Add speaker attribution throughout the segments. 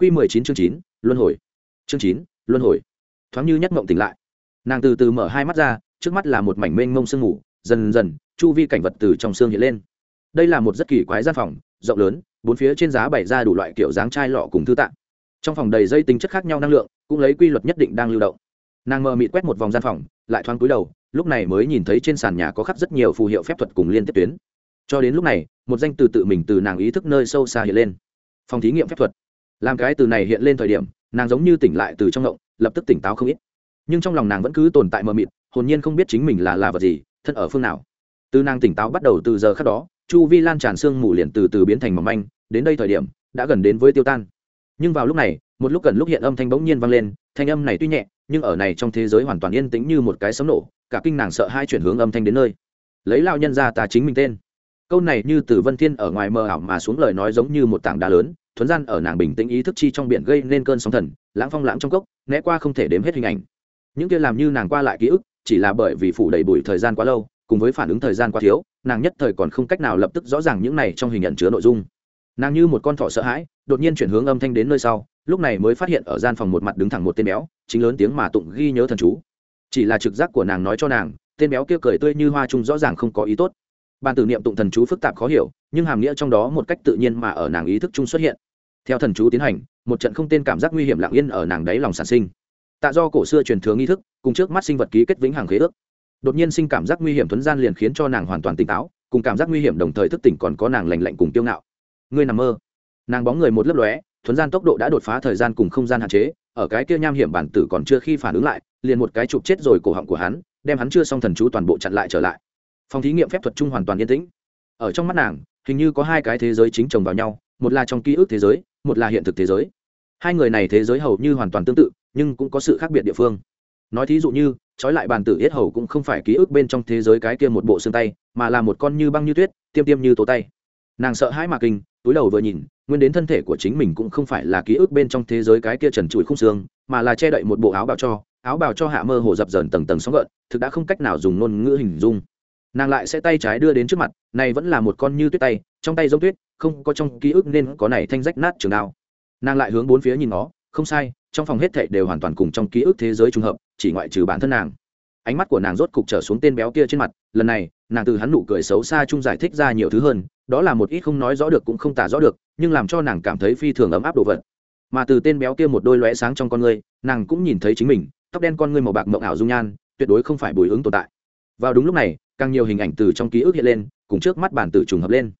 Speaker 1: Quy mười chín chương chín, luân hồi. Chương chín, luân hồi. Thoáng như nhất mộng tỉnh lại. Nàng từ từ mở hai mắt ra, trước mắt là một mảnh mênh mông sương ngủ dần dần, chu vi cảnh vật từ trong sương hiện lên. Đây là một rất kỳ quái gian phòng, rộng lớn, bốn phía trên giá bày ra đủ loại kiểu dáng chai lọ cùng thư tạng. Trong phòng đầy dây tính chất khác nhau năng lượng, cũng lấy quy luật nhất định đang lưu động. Nàng mờ mịt quét một vòng gian phòng, lại thoáng cúi đầu, lúc này mới nhìn thấy trên sàn nhà có khắc rất nhiều phù hiệu phép thuật cùng liên tiếp tuyến. Cho đến lúc này, một danh từ tự mình từ nàng ý thức nơi sâu xa hiện lên. Phòng thí nghiệm phép thuật làm cái từ này hiện lên thời điểm, nàng giống như tỉnh lại từ trong ngộng, lập tức tỉnh táo không ít. Nhưng trong lòng nàng vẫn cứ tồn tại mờ mịt, hồn nhiên không biết chính mình là là vật gì, thân ở phương nào. Từ nàng tỉnh táo bắt đầu từ giờ khác đó, chu vi lan tràn sương mù liền từ từ biến thành mỏng manh, đến đây thời điểm, đã gần đến với tiêu tan. Nhưng vào lúc này, một lúc gần lúc hiện âm thanh bỗng nhiên vang lên, thanh âm này tuy nhẹ, nhưng ở này trong thế giới hoàn toàn yên tĩnh như một cái sấm nổ, cả kinh nàng sợ hai chuyển hướng âm thanh đến nơi. Lấy lao nhân ra ta chính mình tên. Câu này như từ vân thiên ở ngoài mờ ảo mà xuống lời nói giống như một tảng đá lớn thuấn gian ở nàng bình tĩnh ý thức chi trong biển gây nên cơn sóng thần, lãng phong lãng trong cốc, né qua không thể đếm hết hình ảnh. Những kia làm như nàng qua lại ký ức, chỉ là bởi vì phủ đầy bụi thời gian quá lâu, cùng với phản ứng thời gian quá thiếu, nàng nhất thời còn không cách nào lập tức rõ ràng những này trong hình nhận chứa nội dung. Nàng như một con thỏ sợ hãi, đột nhiên chuyển hướng âm thanh đến nơi sau, lúc này mới phát hiện ở gian phòng một mặt đứng thẳng một tên béo, chính lớn tiếng mà tụng ghi nhớ thần chú. Chỉ là trực giác của nàng nói cho nàng, tên béo kia cười tươi như hoa trung rõ ràng không có ý tốt. Bàn tử niệm tụng thần chú phức tạp khó hiểu, nhưng hàm nghĩa trong đó một cách tự nhiên mà ở nàng ý thức chung xuất hiện theo thần chú tiến hành, một trận không tên cảm giác nguy hiểm lặng yên ở nàng đáy lòng sản sinh. Tạ do cổ xưa truyền thừa nghi thức, cùng trước mắt sinh vật ký kết vĩnh hằng khế ước. Đột nhiên sinh cảm giác nguy hiểm thuấn gian liền khiến cho nàng hoàn toàn tỉnh táo, cùng cảm giác nguy hiểm đồng thời thức tỉnh còn có nàng lành lạnh cùng tiêu ngạo. Ngươi nằm mơ. Nàng bóng người một lớp lóe, thuấn gian tốc độ đã đột phá thời gian cùng không gian hạn chế, ở cái kia nham hiểm bản tử còn chưa khi phản ứng lại, liền một cái chụp chết rồi cổ họng của hắn, đem hắn chưa xong thần chú toàn bộ chặn lại trở lại. Phòng thí nghiệm phép thuật chung hoàn toàn yên tĩnh. Ở trong mắt nàng, hình như có hai cái thế giới chính chồng vào nhau, một là trong ký ức thế giới một là hiện thực thế giới. Hai người này thế giới hầu như hoàn toàn tương tự, nhưng cũng có sự khác biệt địa phương. Nói thí dụ như, trói lại bàn tử yết hầu cũng không phải ký ức bên trong thế giới cái kia một bộ xương tay, mà là một con như băng như tuyết, tiêm tiêm như tố tay. Nàng sợ hãi mà kinh, túi đầu vừa nhìn, nguyên đến thân thể của chính mình cũng không phải là ký ức bên trong thế giới cái kia trần trụi khung xương, mà là che đậy một bộ áo bào cho, áo bào cho hạ mơ hồ dập dờn tầng tầng sóng gợn, thực đã không cách nào dùng ngôn ngữ hình dung nàng lại sẽ tay trái đưa đến trước mặt, này vẫn là một con như tuyết tay, trong tay giống tuyết, không có trong ký ức nên có này thanh rách nát trường đao. Nàng lại hướng bốn phía nhìn nó, không sai, trong phòng hết thảy đều hoàn toàn cùng trong ký ức thế giới trùng hợp, chỉ ngoại trừ bản thân nàng. Ánh mắt của nàng rốt cục trở xuống tên béo kia trên mặt, lần này, nàng từ hắn nụ cười xấu xa chung giải thích ra nhiều thứ hơn, đó là một ít không nói rõ được cũng không tả rõ được, nhưng làm cho nàng cảm thấy phi thường ấm áp đồ vật. Mà từ tên béo kia một đôi lóe sáng trong con ngươi, nàng cũng nhìn thấy chính mình, tóc đen con ngươi màu bạc mộng ảo dung nhan, tuyệt đối không phải bùi ứng tồn tại. Vào đúng lúc này càng nhiều hình ảnh từ trong ký ức hiện lên, cùng trước mắt bản tử trùng hợp lên.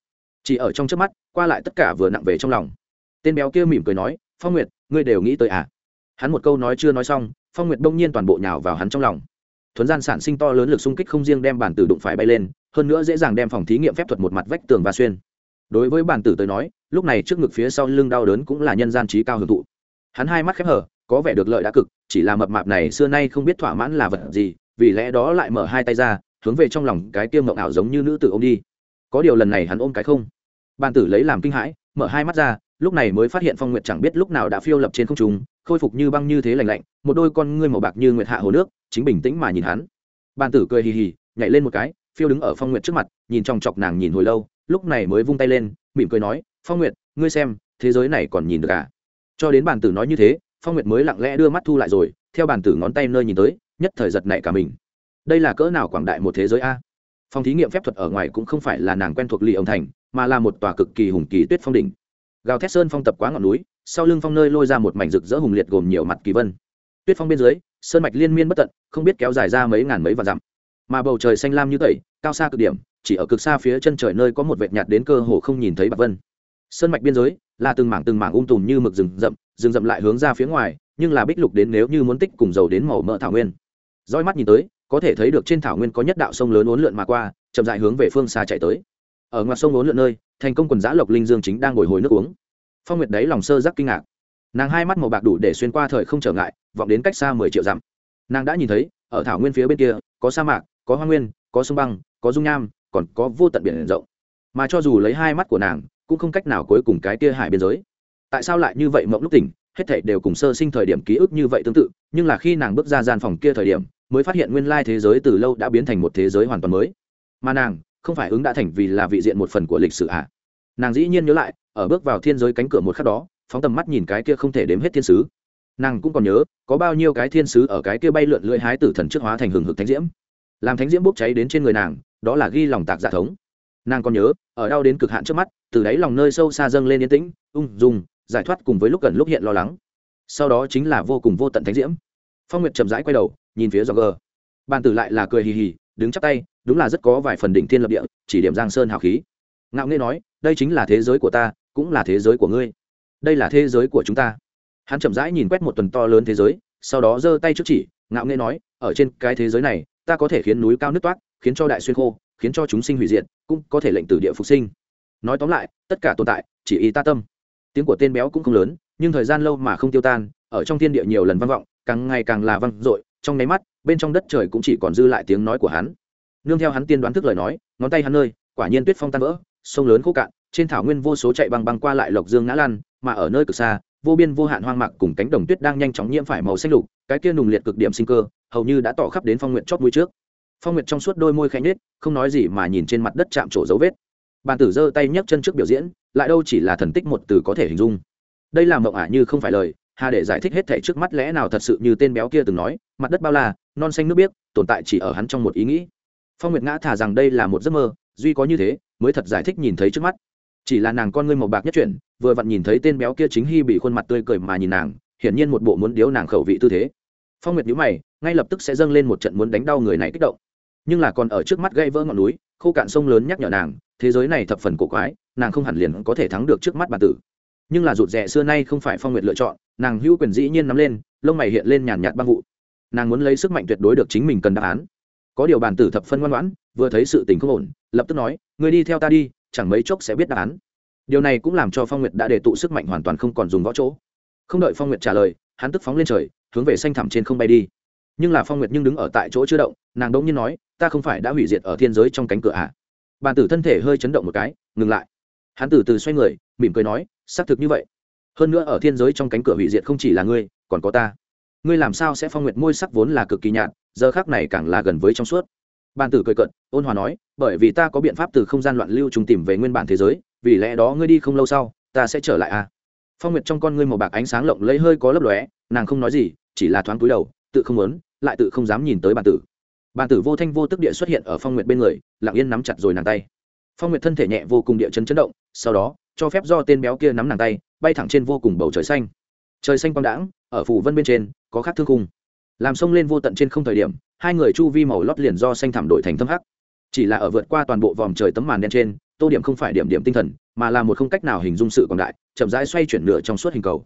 Speaker 1: Chỉ ở trong trước mắt, qua lại tất cả vừa nặng về trong lòng. Tên béo kia mỉm cười nói, phong nguyệt, ngươi đều nghĩ tới à? Hắn một câu nói chưa nói xong, phong nguyệt đông nhiên toàn bộ nhào vào hắn trong lòng. Thuấn gian sản sinh to lớn lực xung kích không riêng đem bản tử đụng phải bay lên, hơn nữa dễ dàng đem phòng thí nghiệm phép thuật một mặt vách tường và xuyên. Đối với bản tử tới nói, lúc này trước ngực phía sau lưng đau đớn cũng là nhân gian trí cao hưởng thụ. Hắn hai mắt khép hở, có vẻ được lợi đã cực, chỉ là mập mạp này xưa nay không biết thỏa mãn là vật gì, vì lẽ đó lại mở hai tay ra hướng về trong lòng cái tiêm mộng ảo giống như nữ tử ôm đi. Có điều lần này hắn ôm cái không. Bàn tử lấy làm kinh hãi, mở hai mắt ra, lúc này mới phát hiện phong nguyệt chẳng biết lúc nào đã phiêu lập trên không trung, khôi phục như băng như thế lành lạnh, một đôi con ngươi màu bạc như nguyệt hạ hồ nước, chính bình tĩnh mà nhìn hắn. Bàn tử cười hì hì, nhảy lên một cái, phiêu đứng ở phong nguyệt trước mặt, nhìn trong chọc nàng nhìn hồi lâu, lúc này mới vung tay lên, mỉm cười nói, phong nguyệt, ngươi xem, thế giới này còn nhìn được à? Cho đến bàn tử nói như thế, phong nguyệt mới lặng lẽ đưa mắt thu lại rồi, theo bàn tử ngón tay nơi nhìn tới, nhất thời giật nảy cả mình đây là cỡ nào quảng đại một thế giới a? Phòng thí nghiệm phép thuật ở ngoài cũng không phải là nàng quen thuộc lì ông thành, mà là một tòa cực kỳ hùng kỳ tuyết phong đỉnh. Gào thét sơn phong tập quá ngọn núi, sau lưng phong nơi lôi ra một mảnh rực rỡ hùng liệt gồm nhiều mặt kỳ vân. Tuyết phong bên dưới, sơn mạch liên miên bất tận, không biết kéo dài ra mấy ngàn mấy vạn dặm. Mà bầu trời xanh lam như tẩy, cao xa cực điểm, chỉ ở cực xa phía chân trời nơi có một vệt nhạt đến cơ hồ không nhìn thấy bạc vân. Sơn mạch biên giới, là từng mảng từng mảng um tùm như mực rừng rậm rừng rậm lại hướng ra phía ngoài, nhưng là bích lục đến nếu như muốn tích cùng dầu đến màu mỡ thảo nguyên. Roi mắt nhìn tới có thể thấy được trên thảo nguyên có nhất đạo sông lớn uốn lượn mà qua, chậm dại hướng về phương xa chạy tới. Ở ngoài sông uốn lượn nơi, thành công quần giã lộc linh dương chính đang ngồi hồi nước uống. Phong nguyệt đấy lòng sơ giác kinh ngạc. Nàng hai mắt màu bạc đủ để xuyên qua thời không trở ngại, vọng đến cách xa mười triệu dặm. Nàng đã nhìn thấy, ở thảo nguyên phía bên kia, có sa mạc, có hoa nguyên, có sông băng, có dung nham, còn có vô tận biển rộng. Mà cho dù lấy hai mắt của nàng, cũng không cách nào cuối cùng cái kia hải biên giới. Tại sao lại như vậy mộng lúc tỉnh, hết thảy đều cùng sơ sinh thời điểm ký ức như vậy tương tự, nhưng là khi nàng bước ra gian phòng kia thời điểm mới phát hiện nguyên lai thế giới từ lâu đã biến thành một thế giới hoàn toàn mới. Mà nàng, không phải ứng đã thành vì là vị diện một phần của lịch sử ạ à. nàng dĩ nhiên nhớ lại, ở bước vào thiên giới cánh cửa một khắc đó, phóng tầm mắt nhìn cái kia không thể đếm hết thiên sứ. Nàng cũng còn nhớ, có bao nhiêu cái thiên sứ ở cái kia bay lượn lưỡi hái tử thần trước hóa thành hừng hực thánh diễm. Làm thánh diễm bốc cháy đến trên người nàng, đó là ghi lòng tạc giả thống. Nàng còn nhớ, ở đau đến cực hạn trước mắt, từ đáy lòng nơi sâu xa dâng lên yên tĩnh, ung dung, giải thoát cùng với lúc gần lúc hiện lo lắng. Sau đó chính là vô cùng vô tận thánh diễm phong nguyệt chậm rãi quay đầu, nhìn phía do gờ bàn tử lại là cười hì hì, đứng chắp tay, đúng là rất có vài phần đỉnh thiên lập địa, chỉ điểm giang sơn hào khí. Ngạo nghê nói, đây chính là thế giới của ta, cũng là thế giới của ngươi. Đây là thế giới của chúng ta. Hắn chậm rãi nhìn quét một tuần to lớn thế giới, sau đó giơ tay trước chỉ, ngạo nghê nói, ở trên cái thế giới này, ta có thể khiến núi cao nước toát, khiến cho đại xuyên khô, khiến cho chúng sinh hủy diệt, cũng có thể lệnh từ địa phục sinh. Nói tóm lại, tất cả tồn tại, chỉ y ta tâm. Tiếng của tên béo cũng không lớn, nhưng thời gian lâu mà không tiêu tan, ở trong thiên địa nhiều lần vang vọng càng ngày càng là văng dội, trong nháy mắt, bên trong đất trời cũng chỉ còn dư lại tiếng nói của hắn. Nương theo hắn tiên đoán thức lời nói, ngón tay hắn nơi, quả nhiên tuyết phong tan vỡ, sông lớn khô cạn, trên thảo nguyên vô số chạy băng băng qua lại lộc dương ngã lan mà ở nơi cực xa, vô biên vô hạn hoang mạc cùng cánh đồng tuyết đang nhanh chóng nhiễm phải màu xanh lục, cái kia nùng liệt cực điểm sinh cơ, hầu như đã tỏ khắp đến phong nguyện chót mũi trước. Phong nguyệt trong suốt đôi môi khẽ nhếch, không nói gì mà nhìn trên mặt đất chạm trổ dấu vết. Bàn tử giơ tay nhấc chân trước biểu diễn, lại đâu chỉ là thần tích một từ có thể hình dung. Đây là mộng ả như không phải lời hà để giải thích hết thảy trước mắt lẽ nào thật sự như tên béo kia từng nói, mặt đất bao la, non xanh nước biếc, tồn tại chỉ ở hắn trong một ý nghĩ. Phong nguyệt ngã thả rằng đây là một giấc mơ, duy có như thế, mới thật giải thích nhìn thấy trước mắt. Chỉ là nàng con ngươi màu bạc nhất chuyển, vừa vặn nhìn thấy tên béo kia chính hy bị khuôn mặt tươi cười mà nhìn nàng, hiển nhiên một bộ muốn điếu nàng khẩu vị tư thế. Phong nguyệt nhíu mày, ngay lập tức sẽ dâng lên một trận muốn đánh đau người này kích động. Nhưng là còn ở trước mắt gây vỡ ngọn núi, khô cạn sông lớn nhắc nhở nàng, thế giới này thập phần cổ quái, nàng không hẳn liền có thể thắng được trước mắt bản tử nhưng là rụt rè xưa nay không phải phong nguyệt lựa chọn, nàng hữu quyền dĩ nhiên nắm lên, lông mày hiện lên nhàn nhạt băng vụ. Nàng muốn lấy sức mạnh tuyệt đối được chính mình cần đáp án. Có điều bản tử thập phân ngoan ngoãn, vừa thấy sự tình không ổn, lập tức nói người đi theo ta đi, chẳng mấy chốc sẽ biết đáp án. Điều này cũng làm cho phong nguyệt đã để tụ sức mạnh hoàn toàn không còn dùng võ chỗ. Không đợi phong nguyệt trả lời, hắn tức phóng lên trời, hướng về xanh thẳm trên không bay đi. Nhưng là phong nguyệt nhưng đứng ở tại chỗ chưa động, nàng đống nhiên nói, ta không phải đã hủy diệt ở thiên giới trong cánh cửa ạ à? bàn tử thân thể hơi chấn động một cái, ngừng lại. Hắn từ từ xoay người mỉm cười nói, xác thực như vậy. Hơn nữa ở thiên giới trong cánh cửa hủy diệt không chỉ là ngươi, còn có ta. Ngươi làm sao sẽ phong nguyệt môi sắc vốn là cực kỳ nhạt, giờ khác này càng là gần với trong suốt. Bàn tử cười cận ôn hòa nói, bởi vì ta có biện pháp từ không gian loạn lưu trùng tìm về nguyên bản thế giới, vì lẽ đó ngươi đi không lâu sau, ta sẽ trở lại a. À? phong nguyệt trong con ngươi màu bạc ánh sáng lộng lấy hơi có lấp lóe, nàng không nói gì, chỉ là thoáng cúi đầu, tự không muốn, lại tự không dám nhìn tới bàn tử. Bàn tử vô thanh vô tức địa xuất hiện ở phong nguyệt bên người, lặng yên nắm chặt rồi nàng tay. Phong nguyệt thân thể nhẹ vô cùng địa chấn chấn động, sau đó cho phép do tên béo kia nắm nàng tay, bay thẳng trên vô cùng bầu trời xanh. Trời xanh quang đãng, ở phủ vân bên trên, có khắc thương khung. Làm sông lên vô tận trên không thời điểm, hai người chu vi màu lót liền do xanh thảm đổi thành thâm hắc. Chỉ là ở vượt qua toàn bộ vòm trời tấm màn đen trên, tô điểm không phải điểm điểm tinh thần, mà là một không cách nào hình dung sự quảng đại, chậm rãi xoay chuyển nửa trong suốt hình cầu.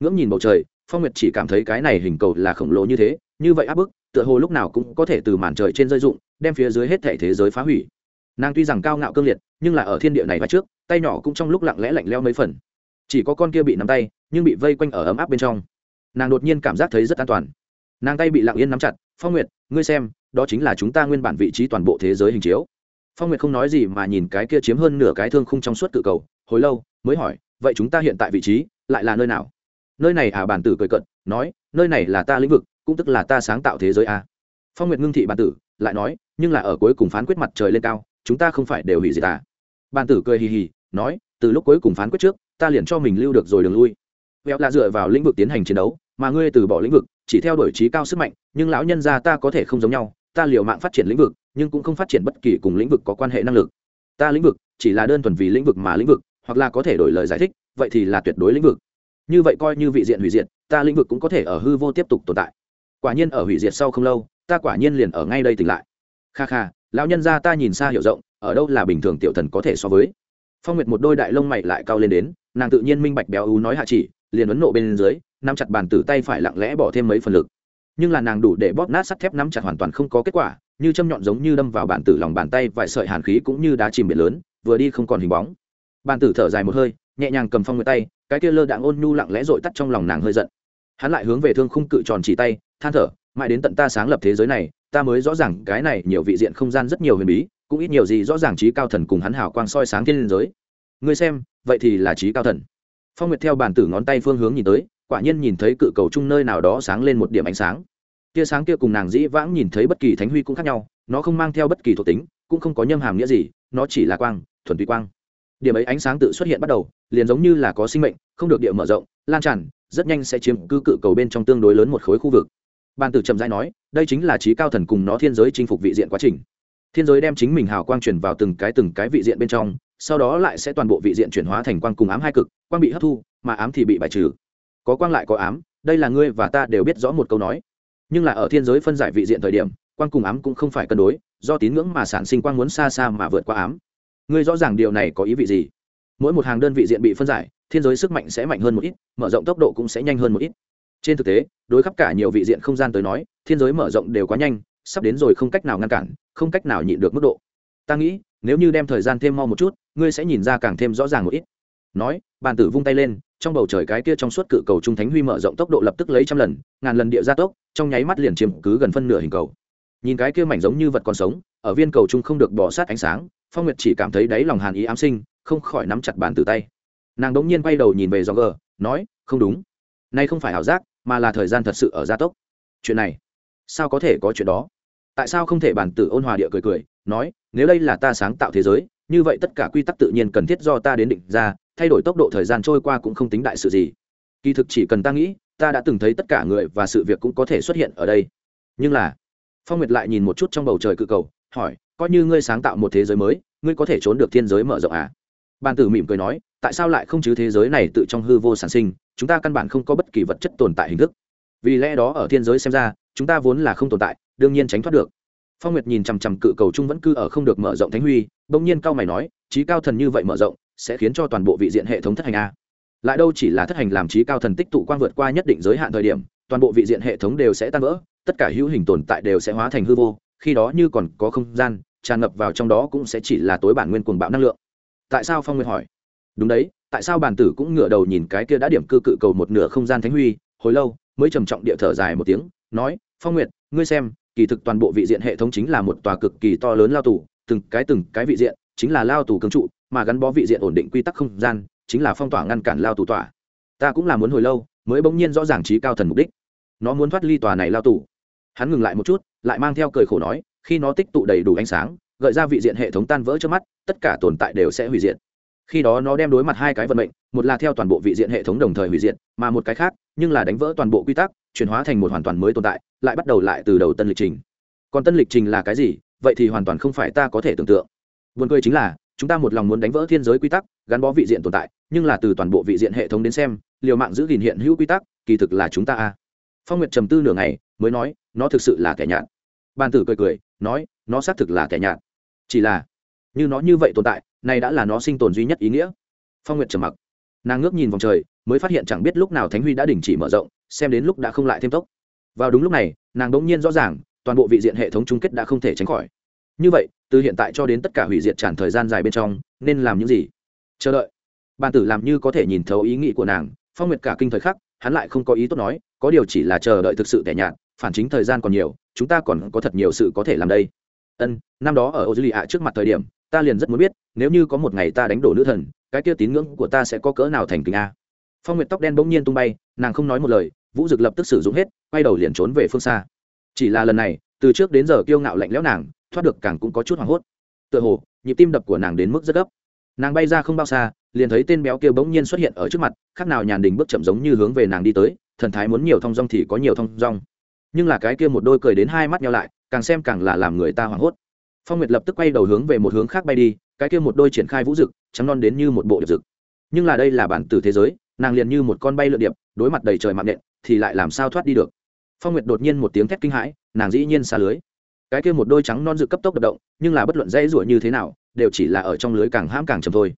Speaker 1: Ngưỡng nhìn bầu trời, phong nguyệt chỉ cảm thấy cái này hình cầu là khổng lồ như thế, như vậy áp bức, tựa hồ lúc nào cũng có thể từ màn trời trên rơi dụng, đem phía dưới hết thể thế giới phá hủy nàng tuy rằng cao ngạo cương liệt, nhưng là ở thiên địa này và trước, tay nhỏ cũng trong lúc lặng lẽ lạnh leo mấy phần. Chỉ có con kia bị nắm tay, nhưng bị vây quanh ở ấm áp bên trong. Nàng đột nhiên cảm giác thấy rất an toàn. Nàng tay bị lặng yên nắm chặt, phong nguyệt, ngươi xem, đó chính là chúng ta nguyên bản vị trí toàn bộ thế giới hình chiếu. Phong nguyệt không nói gì mà nhìn cái kia chiếm hơn nửa cái thương khung trong suốt cự cầu, hồi lâu, mới hỏi, vậy chúng ta hiện tại vị trí, lại là nơi nào? Nơi này à? Bản tử cười cận nói, nơi này là ta lĩnh vực, cũng tức là ta sáng tạo thế giới a phong nguyệt ngưng thị bản tử, lại nói, nhưng là ở cuối cùng phán quyết mặt trời lên cao chúng ta không phải đều hủy diệt à? Bàn tử cười hì hì, nói, từ lúc cuối cùng phán quyết trước, ta liền cho mình lưu được rồi đường lui. Vẹo là dựa vào lĩnh vực tiến hành chiến đấu, mà ngươi từ bỏ lĩnh vực, chỉ theo đuổi trí cao sức mạnh, nhưng lão nhân gia ta có thể không giống nhau, ta liều mạng phát triển lĩnh vực, nhưng cũng không phát triển bất kỳ cùng lĩnh vực có quan hệ năng lực. Ta lĩnh vực, chỉ là đơn thuần vì lĩnh vực mà lĩnh vực, hoặc là có thể đổi lời giải thích, vậy thì là tuyệt đối lĩnh vực. Như vậy coi như vị diện hủy diệt, ta lĩnh vực cũng có thể ở hư vô tiếp tục tồn tại. Quả nhiên ở hủy diệt sau không lâu, ta quả nhiên liền ở ngay đây tỉnh lại. Kha kha lão nhân gia ta nhìn xa hiểu rộng, ở đâu là bình thường tiểu thần có thể so với. Phong nguyệt một đôi đại lông mày lại cao lên đến, nàng tự nhiên minh bạch béo ú nói hạ chỉ, liền ấn nộ bên dưới, nắm chặt bàn tử tay phải lặng lẽ bỏ thêm mấy phần lực. Nhưng là nàng đủ để bóp nát sắt thép nắm chặt hoàn toàn không có kết quả, như châm nhọn giống như đâm vào bàn tử lòng bàn tay vài sợi hàn khí cũng như đá chìm biển lớn, vừa đi không còn hình bóng. Bàn tử thở dài một hơi, nhẹ nhàng cầm phong nguyệt tay, cái kia lơ đạn ôn nhu lặng lẽ dội tắt trong lòng nàng hơi giận. Hắn lại hướng về thương khung cự tròn chỉ tay, than thở mãi đến tận ta sáng lập thế giới này, ta mới rõ ràng cái này nhiều vị diện không gian rất nhiều huyền bí, cũng ít nhiều gì rõ ràng trí cao thần cùng hắn hào quang soi sáng thiên liên giới. Ngươi xem, vậy thì là trí cao thần. Phong nguyệt theo bàn tử ngón tay phương hướng nhìn tới, quả nhiên nhìn thấy cự cầu chung nơi nào đó sáng lên một điểm ánh sáng. Tia sáng kia cùng nàng dĩ vãng nhìn thấy bất kỳ thánh huy cũng khác nhau, nó không mang theo bất kỳ thuộc tính, cũng không có nhâm hàm nghĩa gì, nó chỉ là quang, thuần túy quang. Điểm ấy ánh sáng tự xuất hiện bắt đầu, liền giống như là có sinh mệnh, không được địa mở rộng, lan tràn, rất nhanh sẽ chiếm cứ cự cầu bên trong tương đối lớn một khối khu vực bàn tử trầm rãi nói, đây chính là trí cao thần cùng nó thiên giới chinh phục vị diện quá trình. Thiên giới đem chính mình hào quang truyền vào từng cái từng cái vị diện bên trong, sau đó lại sẽ toàn bộ vị diện chuyển hóa thành quang cùng ám hai cực, quang bị hấp thu, mà ám thì bị bài trừ. Có quang lại có ám, đây là ngươi và ta đều biết rõ một câu nói. Nhưng là ở thiên giới phân giải vị diện thời điểm, quang cùng ám cũng không phải cân đối, do tín ngưỡng mà sản sinh quang muốn xa xa mà vượt qua ám. Ngươi rõ ràng điều này có ý vị gì? Mỗi một hàng đơn vị diện bị phân giải, thiên giới sức mạnh sẽ mạnh hơn một ít, mở rộng tốc độ cũng sẽ nhanh hơn một ít trên thực tế, đối khắp cả nhiều vị diện không gian tới nói, thiên giới mở rộng đều quá nhanh, sắp đến rồi không cách nào ngăn cản, không cách nào nhịn được mức độ. Ta nghĩ, nếu như đem thời gian thêm mau một chút, ngươi sẽ nhìn ra càng thêm rõ ràng một ít. Nói, bàn tử vung tay lên, trong bầu trời cái kia trong suốt cự cầu trung thánh huy mở rộng tốc độ lập tức lấy trăm lần, ngàn lần địa gia tốc, trong nháy mắt liền chiếm cứ gần phân nửa hình cầu. Nhìn cái kia mảnh giống như vật còn sống, ở viên cầu trung không được bỏ sát ánh sáng, phong nguyệt chỉ cảm thấy đáy lòng hàn ý ám sinh, không khỏi nắm chặt bàn tử tay. Nàng đ ỗ n g nhiên quay đầu nhìn về do gờ nói, không đúng. Nay không phải ảo giác mà là thời gian thật sự ở gia tốc. Chuyện này, sao có thể có chuyện đó? Tại sao không thể bản tử ôn hòa địa cười cười, nói, nếu đây là ta sáng tạo thế giới, như vậy tất cả quy tắc tự nhiên cần thiết do ta đến định ra, thay đổi tốc độ thời gian trôi qua cũng không tính đại sự gì. Kỳ thực chỉ cần ta nghĩ, ta đã từng thấy tất cả người và sự việc cũng có thể xuất hiện ở đây. Nhưng là, phong nguyệt lại nhìn một chút trong bầu trời cự cầu, hỏi, coi như ngươi sáng tạo một thế giới mới, ngươi có thể trốn được thiên giới mở rộng à? Bàn tử mỉm cười nói tại sao lại không chứ thế giới này tự trong hư vô sản sinh, chúng ta căn bản không có bất kỳ vật chất tồn tại hình thức. Vì lẽ đó ở thiên giới xem ra, chúng ta vốn là không tồn tại, đương nhiên tránh thoát được. Phong nguyệt nhìn chằm chằm cự cầu trung vẫn cư ở không được mở rộng thánh huy, bỗng nhiên cao mày nói trí cao thần như vậy mở rộng, sẽ khiến cho toàn bộ vị diện hệ thống thất hành a lại đâu chỉ là thất hành làm trí cao thần tích tụ quang vượt qua nhất định giới hạn thời điểm, toàn bộ vị diện hệ thống đều sẽ tan vỡ, tất cả hữu hình tồn tại đều sẽ hóa thành hư vô, khi đó như còn có không gian, tràn ngập vào trong đó cũng sẽ chỉ là tối bản nguyên cuồng bạo năng lượng. Tại sao phong Nguyệt hỏi? Đúng đấy, tại sao bản tử cũng ngửa đầu nhìn cái kia đã điểm cư cự cầu một nửa không gian thánh huy, hồi lâu, mới trầm trọng địa thở dài một tiếng, nói, phong nguyệt, ngươi xem, kỳ thực toàn bộ vị diện hệ thống chính là một tòa cực kỳ to lớn lao tù, từng cái từng cái vị diện, chính là lao tù cương trụ, mà gắn bó vị diện ổn định quy tắc không gian, chính là phong tỏa ngăn cản lao tù tỏa ta cũng là muốn hồi lâu, mới bỗng nhiên rõ ràng trí cao thần mục đích. Nó muốn thoát ly tòa này lao tù. Hắn ngừng lại một chút, lại mang theo cười khổ nói, khi nó tích tụ đầy đủ ánh sáng, gợi ra vị diện hệ thống tan vỡ trước mắt, tất cả tồn tại đều sẽ hủy diệt khi đó nó đem đối mặt hai cái vận mệnh một là theo toàn bộ vị diện hệ thống đồng thời hủy diện, mà một cái khác nhưng là đánh vỡ toàn bộ quy tắc chuyển hóa thành một hoàn toàn mới tồn tại lại bắt đầu lại từ đầu tân lịch trình. Còn tân lịch trình là cái gì? Vậy thì hoàn toàn không phải ta có thể tưởng tượng. Vườn cười chính là chúng ta một lòng muốn đánh vỡ thiên giới quy tắc gắn bó vị diện tồn tại nhưng là từ toàn bộ vị diện hệ thống đến xem liều mạng giữ gìn hiện hữu quy tắc kỳ thực là chúng ta a. Phong nguyệt trầm tư nửa ngày mới nói nó thực sự là kẻ nhạt. Ban tử cười cười nói nó xác thực là kẻ nhạt. Chỉ là như nó như vậy tồn tại này đã là nó sinh tồn duy nhất ý nghĩa. Phong nguyệt trầm mặc. Nàng ngước nhìn vòng trời, mới phát hiện chẳng biết lúc nào thánh huy đã đình chỉ mở rộng, xem đến lúc đã không lại thêm tốc. Vào đúng lúc này, nàng đ ỗ n g nhiên rõ ràng, toàn bộ vị diện hệ thống chung kết đã không thể tránh khỏi. Như vậy, từ hiện tại cho đến tất cả hủy diệt tràn thời gian dài bên trong, nên làm những gì? Chờ đợi. Bàn tử làm như có thể nhìn thấu ý nghĩ của nàng, phong nguyệt cả kinh thời khắc, hắn lại không có ý tốt nói, có điều chỉ là chờ đợi thực sự tẻ nhạt, phản chính thời gian còn nhiều, chúng ta còn có thật nhiều sự có thể làm đây. Ân, năm đó ở ô dư lì ạ trước mặt thời điểm ta liền rất muốn biết, nếu như có một ngày ta đánh đổ nữ thần, cái kia tín ngưỡng của ta sẽ có cỡ nào thành kính a? Phong nguyệt tóc đen bỗng nhiên tung bay, nàng không nói một lời, vũ dực lập tức sử dụng hết, quay đầu liền trốn về phương xa. Chỉ là lần này, từ trước đến giờ kiêu ngạo lạnh lẽo nàng, thoát được càng cũng có chút hoảng hốt. Tựa hồ, nhịp tim đập của nàng đến mức rất gấp. Nàng bay ra không bao xa, liền thấy tên béo kia bỗng nhiên xuất hiện ở trước mặt, khác nào nhàn đình bước chậm giống như hướng về nàng đi tới, thần thái muốn nhiều thong dong thì có nhiều thong dong. Nhưng là cái kia một đôi cười đến hai mắt nhau lại, càng xem càng là làm người ta hoảng hốt phong nguyệt lập tức quay đầu hướng về một hướng khác bay đi, cái kia một đôi triển khai vũ rực, trắng non đến như một bộ điệp rực. Nhưng là đây là bản tử thế giới, nàng liền như một con bay lượn điệp, đối mặt đầy trời mạng nện, thì lại làm sao thoát đi được? Phong nguyệt đột nhiên một tiếng thét kinh hãi, nàng dĩ nhiên xa lưới. Cái kia một đôi trắng non rực cấp tốc đập động, nhưng là bất luận dây rủa như thế nào, đều chỉ là ở trong lưới càng hãm càng trầm thôi.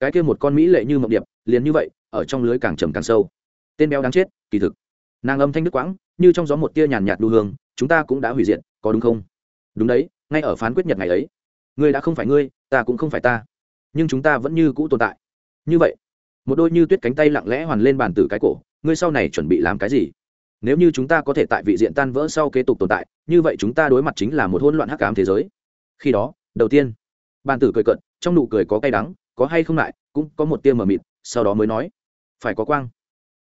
Speaker 1: Cái kia một con mỹ lệ như mộng điệp, liền như vậy, ở trong lưới càng trầm càng sâu. Tên béo đáng chết, kỳ thực. Nàng âm thanh đức quãng, như trong gió một tia nhàn nhạt đu hương, chúng ta cũng đã hủy diệt, có đúng không? Đúng đấy ngay ở phán quyết nhật ngày ấy. Ngươi đã không phải ngươi, ta cũng không phải ta. Nhưng chúng ta vẫn như cũ tồn tại. Như vậy, một đôi như tuyết cánh tay lặng lẽ hoàn lên bàn tử cái cổ, ngươi sau này chuẩn bị làm cái gì? Nếu như chúng ta có thể tại vị diện tan vỡ sau kế tục tồn tại, như vậy chúng ta đối mặt chính là một hỗn loạn hắc ám thế giới. Khi đó, đầu tiên, bàn tử cười cận trong nụ cười có cay đắng, có hay không lại, cũng có một tia mờ mịt, sau đó mới nói, phải có quang.